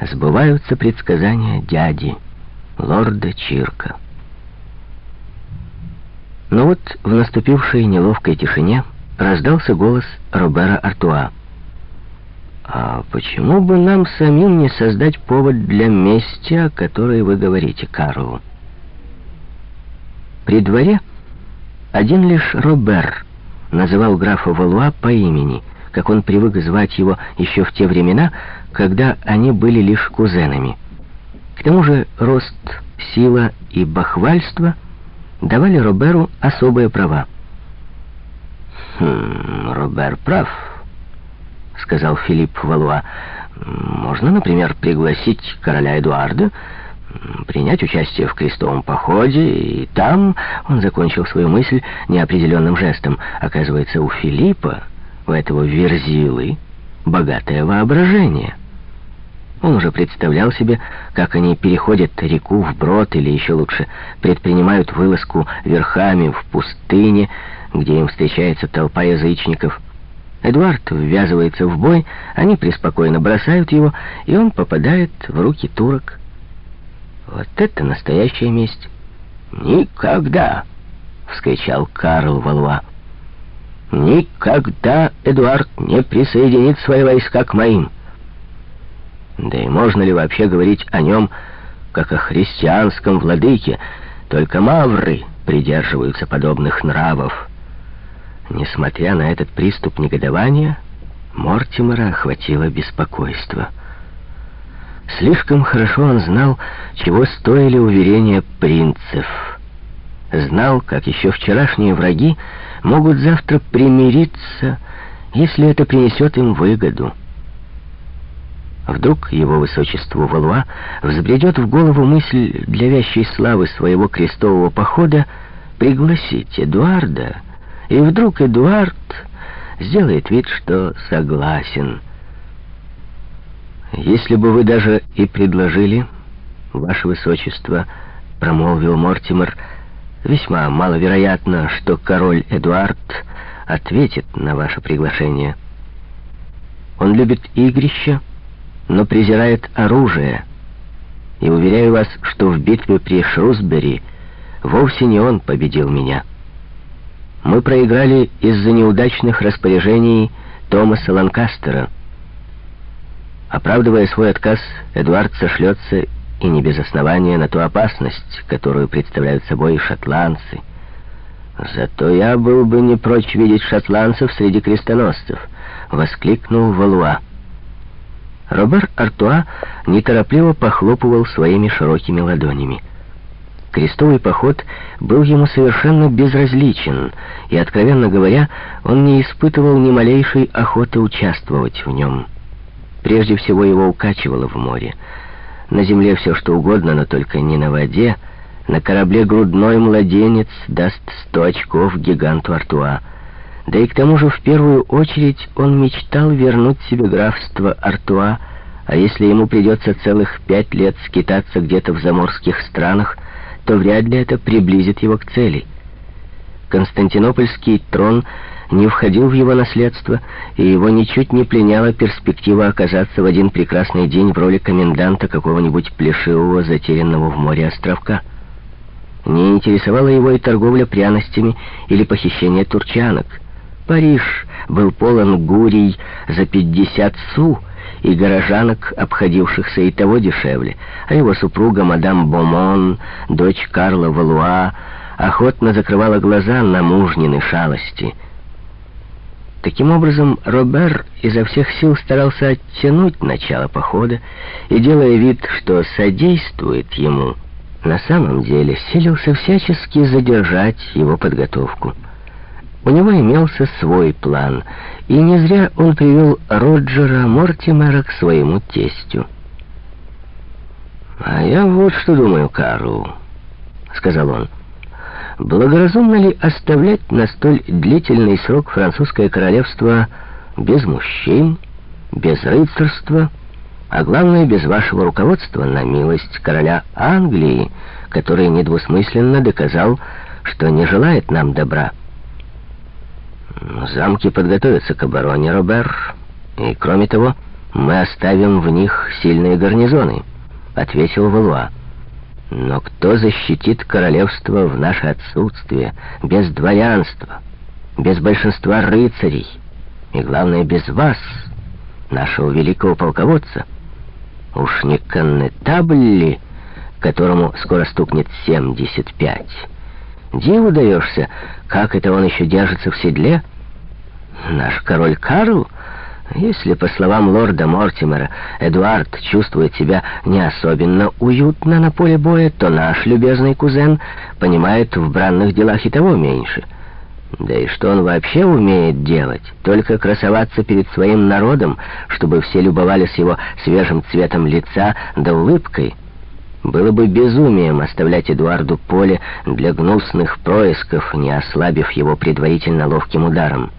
сбываются предсказания дяди, лорда Чирка. Но вот в наступившей неловкой тишине раздался голос Робера Артуа. «А почему бы нам самим не создать повод для мести, о которой вы говорите, Карл?» При дворе один лишь Робер называл графа Валуа по имени, как он привык звать его еще в те времена, когда они были лишь кузенами. К тому же рост, сила и бахвальство давали Роберу особые права. «Хм, Робер прав», — сказал Филипп Валуа. «Можно, например, пригласить короля Эдуарда, принять участие в крестовом походе, и там...» Он закончил свою мысль неопределенным жестом. «Оказывается, у Филиппа, у этого верзилы, богатое воображение». Он уже представлял себе, как они переходят реку вброд, или еще лучше, предпринимают вылазку верхами в пустыне, где им встречается толпа язычников. Эдуард ввязывается в бой, они преспокойно бросают его, и он попадает в руки турок. Вот это настоящая месть. «Никогда!» — вскричал Карл Валуа. «Никогда Эдуард не присоединит свои войска к моим!» Да и можно ли вообще говорить о нем, как о христианском владыке? Только мавры придерживаются подобных нравов. Несмотря на этот приступ негодования, Мортимера охватило беспокойство. Слишком хорошо он знал, чего стоили уверения принцев. Знал, как еще вчерашние враги могут завтра примириться, если это принесет им выгоду. Вдруг его высочеству Валуа взбредет в голову мысль для вящей славы своего крестового похода пригласить Эдуарда, и вдруг Эдуард сделает вид, что согласен. «Если бы вы даже и предложили, ваше высочество», — промолвил Мортимер, — «весьма маловероятно, что король Эдуард ответит на ваше приглашение. Он любит игрища, но презирает оружие. И уверяю вас, что в битве при Шрусбери вовсе не он победил меня. Мы проиграли из-за неудачных распоряжений Томаса Ланкастера. Оправдывая свой отказ, Эдуард сошлется и не без основания на ту опасность, которую представляют собой шотландцы. «Зато я был бы не прочь видеть шотландцев среди крестоносцев», — воскликнул Валуа. Робер Артуа неторопливо похлопывал своими широкими ладонями. Крестовый поход был ему совершенно безразличен, и, откровенно говоря, он не испытывал ни малейшей охоты участвовать в нем. Прежде всего его укачивало в море. На земле все что угодно, но только не на воде. На корабле грудной младенец даст сто очков гиганту Артуа. Да и к тому же в первую очередь он мечтал вернуть себе графство Артуа, а если ему придется целых пять лет скитаться где-то в заморских странах, то вряд ли это приблизит его к цели. Константинопольский трон не входил в его наследство, и его ничуть не пленяла перспектива оказаться в один прекрасный день в роли коменданта какого-нибудь плешивого, затерянного в море островка. Не интересовала его и торговля пряностями или похищение турчанок — Париж был полон гурий за 50 су и горожанок, обходившихся и того дешевле, а его супруга мадам Бомон, дочь Карла Валуа, охотно закрывала глаза на мужнины шалости. Таким образом, Робер изо всех сил старался оттянуть начало похода и, делая вид, что содействует ему, на самом деле силился всячески задержать его подготовку. У него имелся свой план, и не зря он привел Роджера Мортимера к своему тестю. «А я вот что думаю, Карл», — сказал он. «Благоразумно ли оставлять на столь длительный срок французское королевство без мужчин, без рыцарства, а главное, без вашего руководства на милость короля Англии, который недвусмысленно доказал, что не желает нам добра?» Замки подготовятся к обороне, Робер. И, кроме того, мы оставим в них сильные гарнизоны», — ответил Валуа. «Но кто защитит королевство в наше отсутствие, без дворянства, без большинства рыцарей и, главное, без вас, нашего великого полководца? Уж не коннетабль ли, которому скоро стукнет семьдесят пять? Диву даешься, как это он еще держится в седле? Наш король Карл...» Если, по словам лорда Мортимера, Эдуард чувствует себя не особенно уютно на поле боя, то наш любезный кузен понимает в бранных делах и того меньше. Да и что он вообще умеет делать? Только красоваться перед своим народом, чтобы все любовались его свежим цветом лица да улыбкой. Было бы безумием оставлять Эдуарду поле для гнусных происков, не ослабив его предварительно ловким ударом.